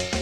した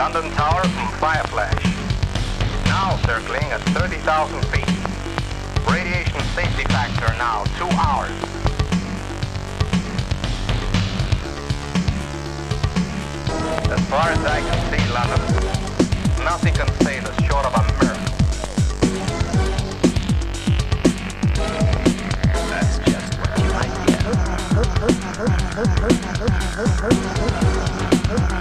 London Tower from Fireflash. Now circling at 30,000 feet. Radiation safety factor now two hours. As far as I can see, London, nothing can save us short of a miracle. That's just what you get.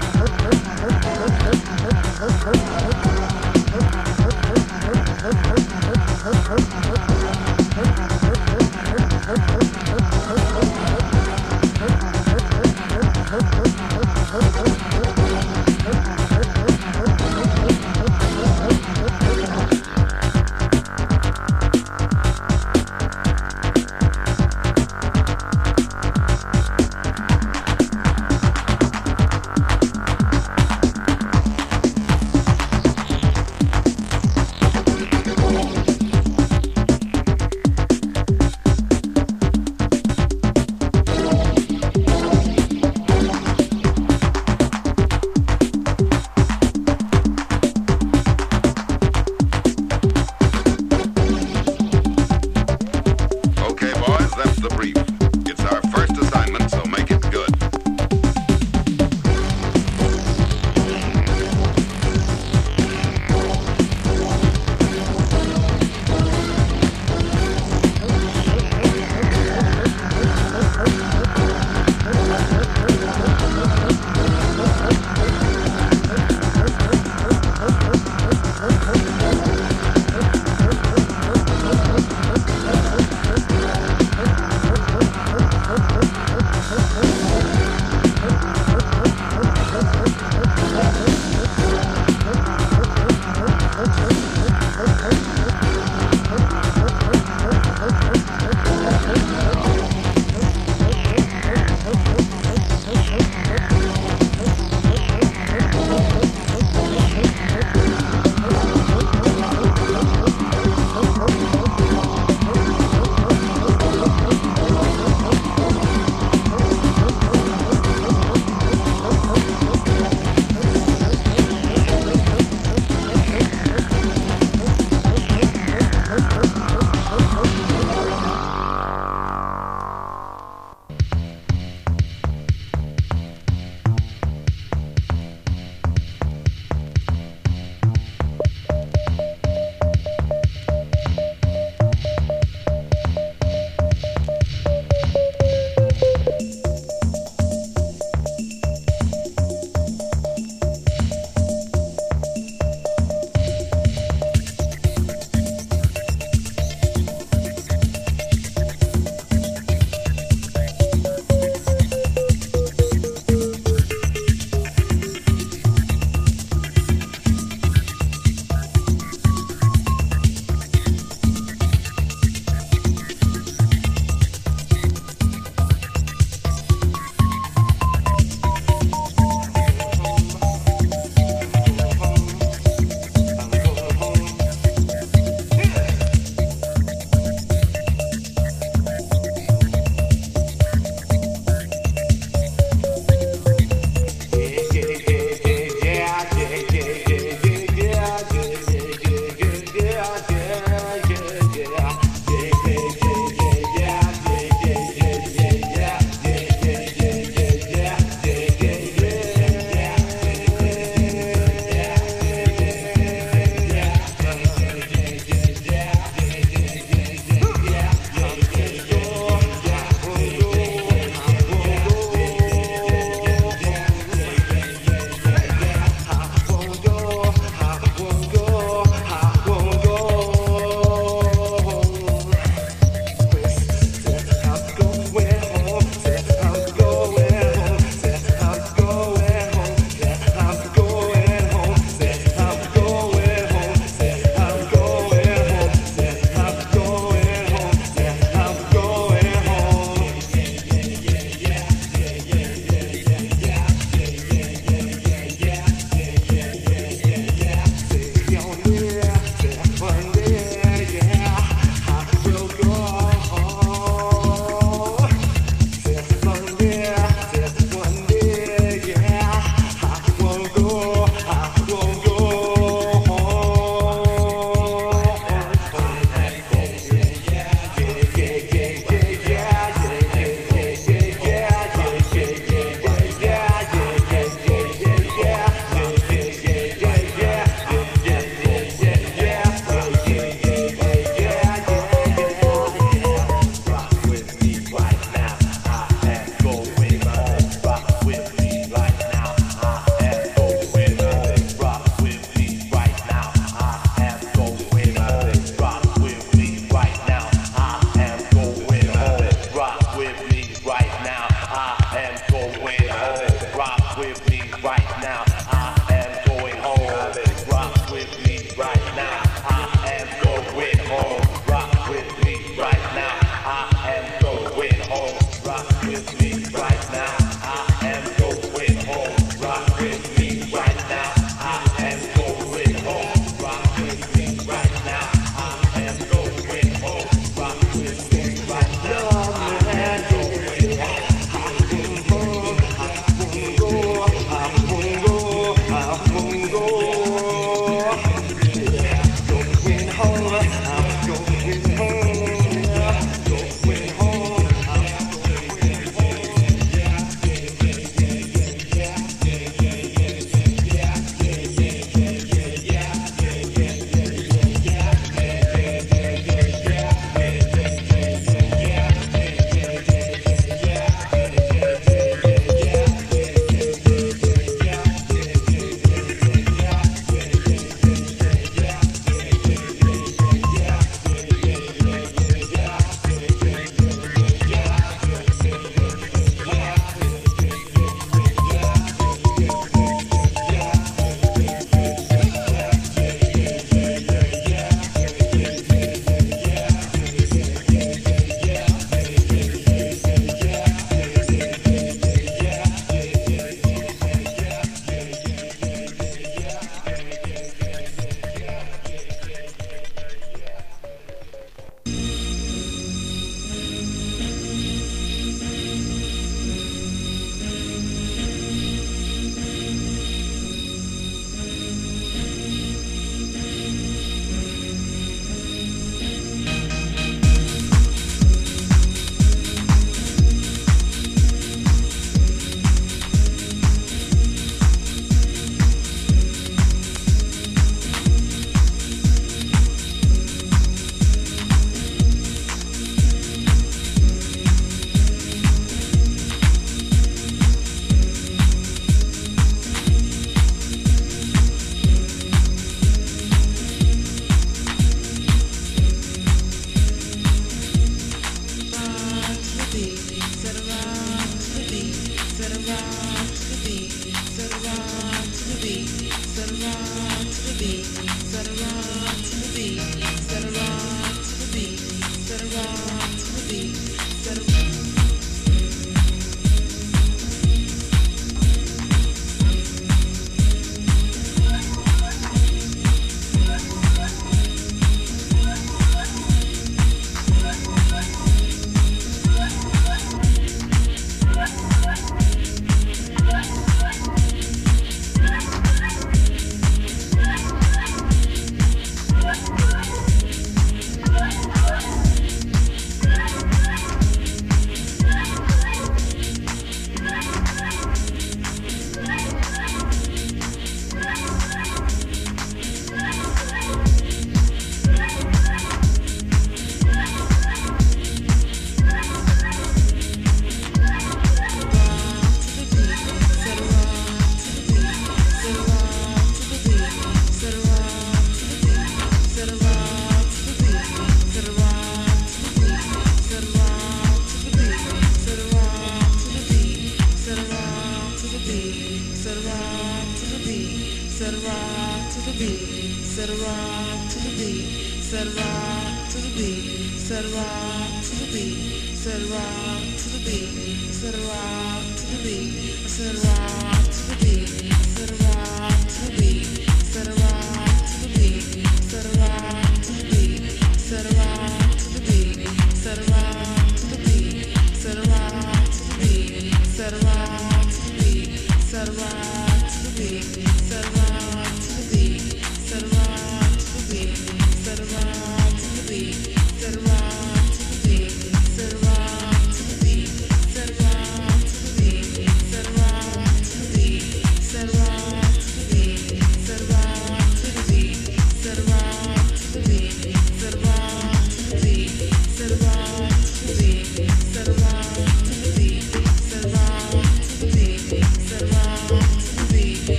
said rock to the beat, said rock to the beat, said rock to the beat, said rock to the beat, said rock to the beat.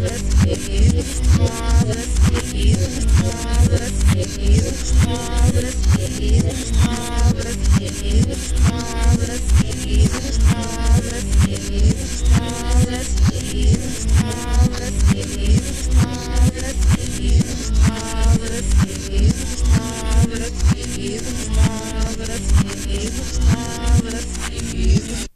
Jesus, marvelous, Jesus, marvelous, Jesus.